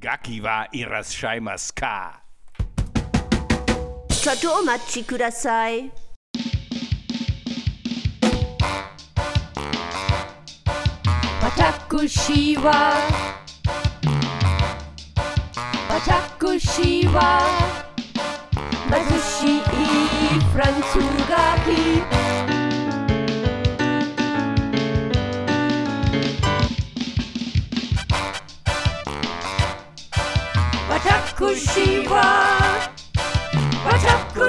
ガキはいらっしゃいますかちょっとお待ちください。私は私は貧しいフランス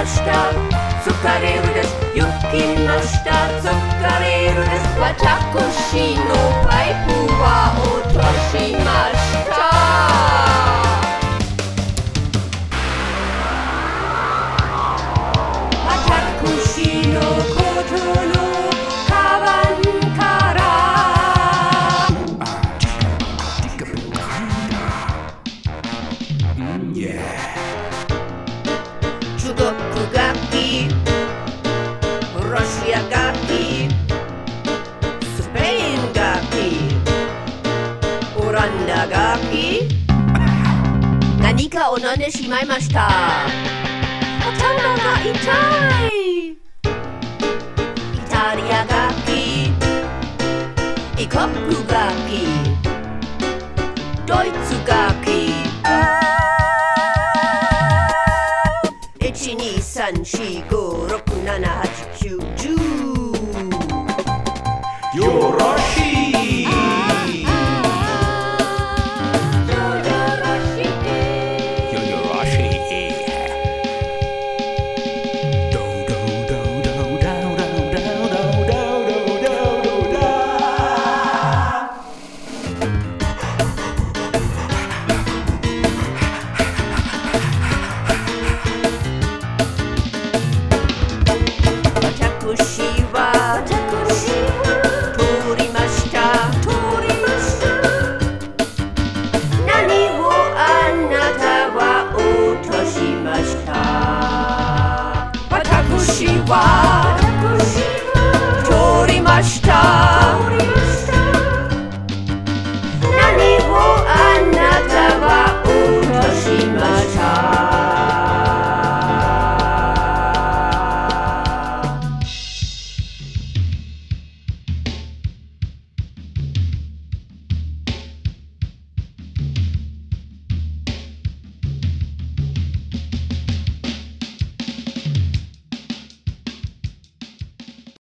ました。疲れるです。行きました。疲れるです。私のを飲んでしまいました。頭が痛い。イタリア楽器異国楽器ドイツ楽器1、2、3、4、5 Chihuahua.